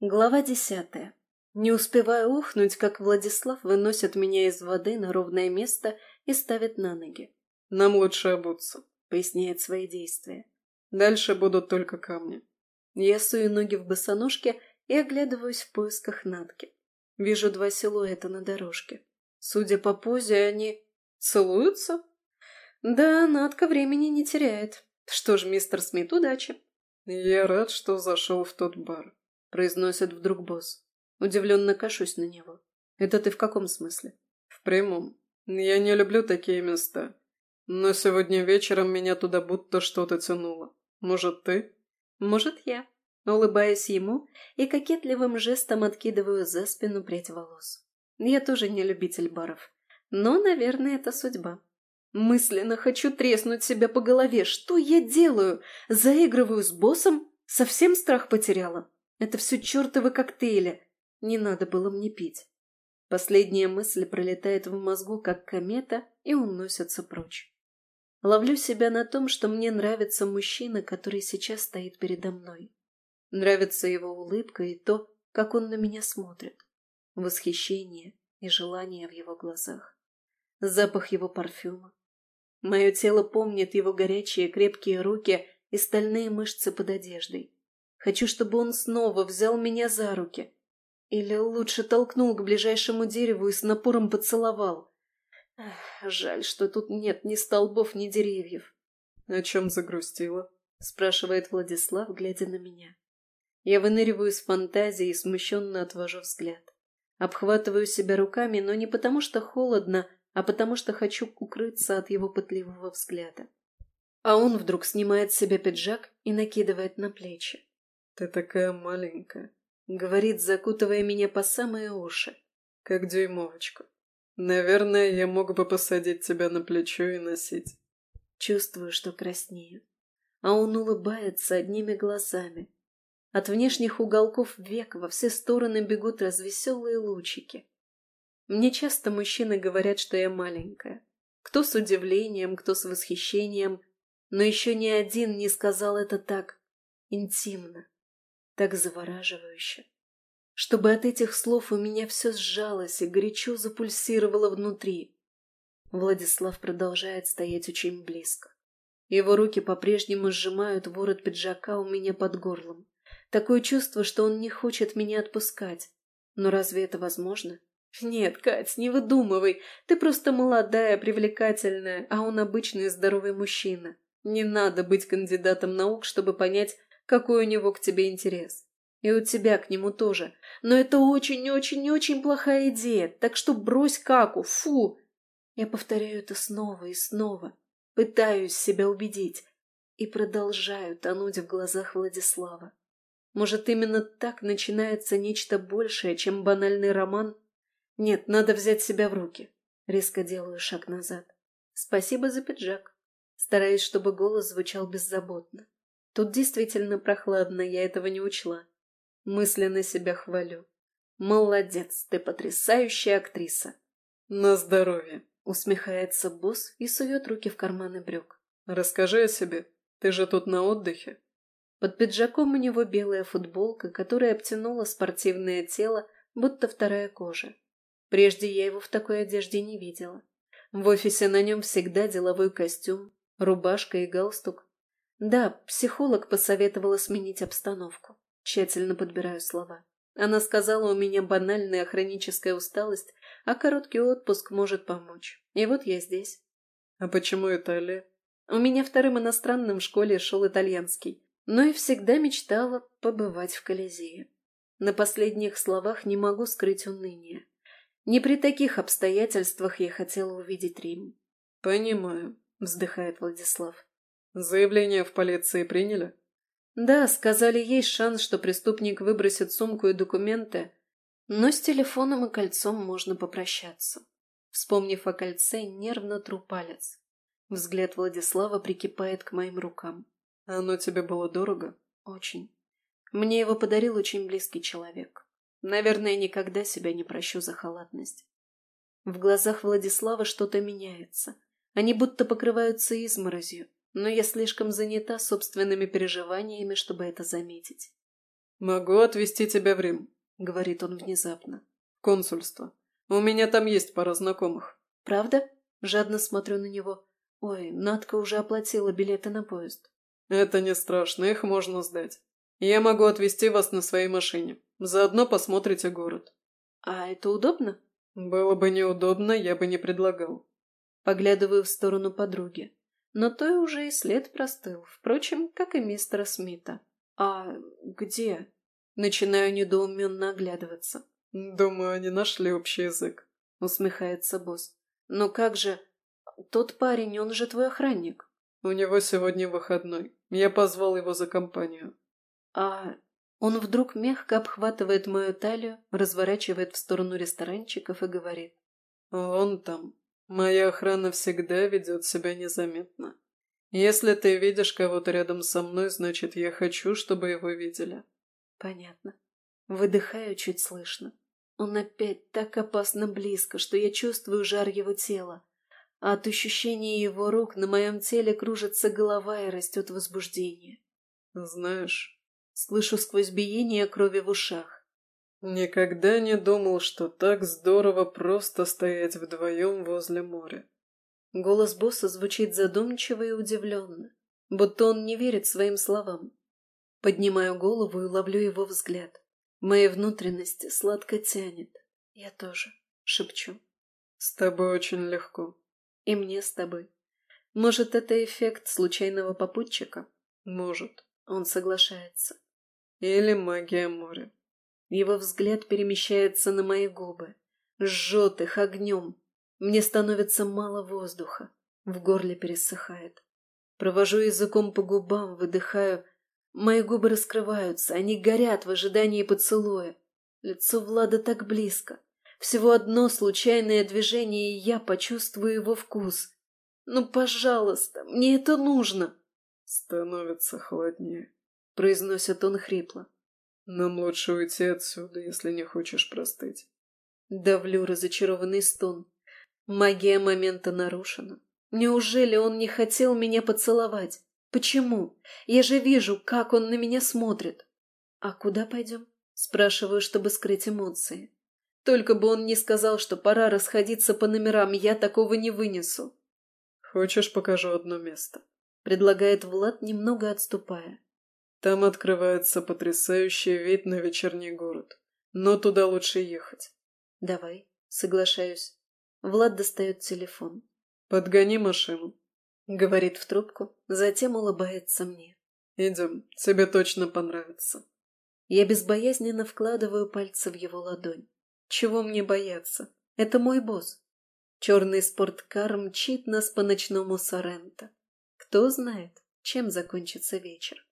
Глава десятая. Не успеваю ухнуть, как Владислав выносит меня из воды на ровное место и ставит на ноги. «Нам лучше обуться», — поясняет свои действия. «Дальше будут только камни». Я сую ноги в босоножке и оглядываюсь в поисках Натки. Вижу два силуэта на дорожке. Судя по позе, они целуются? Да, Натка времени не теряет. Что ж, мистер Смит, удачи. Я рад, что зашел в тот бар. — произносит вдруг босс. Удивленно кашусь на него. «Это ты в каком смысле?» «В прямом. Я не люблю такие места. Но сегодня вечером меня туда будто что-то тянуло. Может, ты?» «Может, я». Улыбаюсь ему и кокетливым жестом откидываю за спину прядь волос. Я тоже не любитель баров. Но, наверное, это судьба. Мысленно хочу треснуть себя по голове. Что я делаю? Заигрываю с боссом? Совсем страх потеряла? Это все чертовы коктейли. Не надо было мне пить. Последняя мысль пролетает в мозгу, как комета, и уносится прочь. Ловлю себя на том, что мне нравится мужчина, который сейчас стоит передо мной. Нравится его улыбка и то, как он на меня смотрит. Восхищение и желание в его глазах. Запах его парфюма. Мое тело помнит его горячие крепкие руки и стальные мышцы под одеждой. Хочу, чтобы он снова взял меня за руки. Или лучше толкнул к ближайшему дереву и с напором поцеловал. Эх, жаль, что тут нет ни столбов, ни деревьев. — О чем загрустила? — спрашивает Владислав, глядя на меня. Я выныриваю из фантазии и смущенно отвожу взгляд. Обхватываю себя руками, но не потому что холодно, а потому что хочу укрыться от его пытливого взгляда. А он вдруг снимает с себя пиджак и накидывает на плечи. «Ты такая маленькая», — говорит, закутывая меня по самые уши. «Как дюймовочка. Наверное, я мог бы посадить тебя на плечо и носить». Чувствую, что краснею. А он улыбается одними глазами. От внешних уголков век во все стороны бегут развеселые лучики. Мне часто мужчины говорят, что я маленькая. Кто с удивлением, кто с восхищением, но еще ни один не сказал это так интимно так завораживающе, чтобы от этих слов у меня все сжалось и горячо запульсировало внутри. Владислав продолжает стоять очень близко. Его руки по-прежнему сжимают ворот пиджака у меня под горлом. Такое чувство, что он не хочет меня отпускать. Но разве это возможно? Нет, Кать, не выдумывай. Ты просто молодая, привлекательная, а он обычный здоровый мужчина. Не надо быть кандидатом наук, чтобы понять, какой у него к тебе интерес. И у тебя к нему тоже. Но это очень-очень-очень плохая идея, так что брось каку, фу! Я повторяю это снова и снова, пытаюсь себя убедить и продолжаю тонуть в глазах Владислава. Может, именно так начинается нечто большее, чем банальный роман? Нет, надо взять себя в руки. Резко делаю шаг назад. Спасибо за пиджак. Стараюсь, чтобы голос звучал беззаботно. Тут действительно прохладно, я этого не учла. Мысленно себя хвалю. Молодец, ты потрясающая актриса. На здоровье. Усмехается босс и сует руки в карманы брюк. Расскажи о себе. Ты же тут на отдыхе. Под пиджаком у него белая футболка, которая обтянула спортивное тело, будто вторая кожа. Прежде я его в такой одежде не видела. В офисе на нем всегда деловой костюм, рубашка и галстук, да, психолог посоветовала сменить обстановку. Тщательно подбираю слова. Она сказала, у меня банальная хроническая усталость, а короткий отпуск может помочь. И вот я здесь. А почему Италия? У меня вторым иностранным в школе шел итальянский, но и всегда мечтала побывать в Колизее. На последних словах не могу скрыть уныние. Не при таких обстоятельствах я хотела увидеть Рим. «Понимаю», — вздыхает Владислав. Заявление в полиции приняли? Да, сказали, есть шанс, что преступник выбросит сумку и документы, но с телефоном и кольцом можно попрощаться. Вспомнив о кольце, нервно тру палец. Взгляд Владислава прикипает к моим рукам. Оно тебе было дорого? Очень. Мне его подарил очень близкий человек. Наверное, никогда себя не прощу за халатность. В глазах Владислава что-то меняется. Они будто покрываются изморозью но я слишком занята собственными переживаниями, чтобы это заметить. «Могу отвезти тебя в Рим», — говорит он внезапно. «Консульство. У меня там есть пара знакомых». «Правда?» — жадно смотрю на него. «Ой, Надка уже оплатила билеты на поезд». «Это не страшно, их можно сдать. Я могу отвезти вас на своей машине. Заодно посмотрите город». «А это удобно?» «Было бы неудобно, я бы не предлагал». Поглядываю в сторону подруги. Но той уже и след простыл, впрочем, как и мистера Смита. «А где?» Начинаю недоуменно оглядываться. «Думаю, они нашли общий язык», — усмехается босс. «Но как же...» Тот парень, он же твой охранник. У него сегодня выходной. Я позвал его за компанию. А он вдруг мягко обхватывает мою талию, разворачивает в сторону ресторанчиков и говорит. Он там. Моя охрана всегда ведет себя незаметно. Если ты видишь кого-то рядом со мной, значит, я хочу, чтобы его видели. Понятно. Выдыхаю чуть слышно. Он опять так опасно близко, что я чувствую жар его тела а от ощущения его рук на моем теле кружится голова и растет возбуждение. Знаешь, слышу сквозь биение крови в ушах. Никогда не думал, что так здорово просто стоять вдвоем возле моря. Голос босса звучит задумчиво и удивленно, будто он не верит своим словам. Поднимаю голову и ловлю его взгляд. Мои внутренности сладко тянет. Я тоже шепчу. С тобой очень легко. И мне с тобой. Может, это эффект случайного попутчика? Может. Он соглашается. Или магия моря. Его взгляд перемещается на мои губы. Жжет их огнем. Мне становится мало воздуха. В горле пересыхает. Провожу языком по губам, выдыхаю. Мои губы раскрываются, они горят в ожидании поцелуя. Лицо Влада так близко. Всего одно случайное движение, и я почувствую его вкус. Ну, пожалуйста, мне это нужно. Становится холоднее, произносит он хрипло. Нам лучше уйти отсюда, если не хочешь простыть. Давлю разочарованный стон. Магия момента нарушена. Неужели он не хотел меня поцеловать? Почему? Я же вижу, как он на меня смотрит. А куда пойдем? Спрашиваю, чтобы скрыть эмоции. Только бы он не сказал, что пора расходиться по номерам, я такого не вынесу. «Хочешь, покажу одно место?» — предлагает Влад, немного отступая. «Там открывается потрясающий вид на вечерний город, но туда лучше ехать». «Давай», — соглашаюсь. Влад достает телефон. «Подгони машину», — говорит в трубку, затем улыбается мне. «Идем, тебе точно понравится». Я безбоязненно вкладываю пальцы в его ладонь. Чего мне бояться? Это мой босс. Черный спорткар мчит нас по ночному Соренто. Кто знает, чем закончится вечер.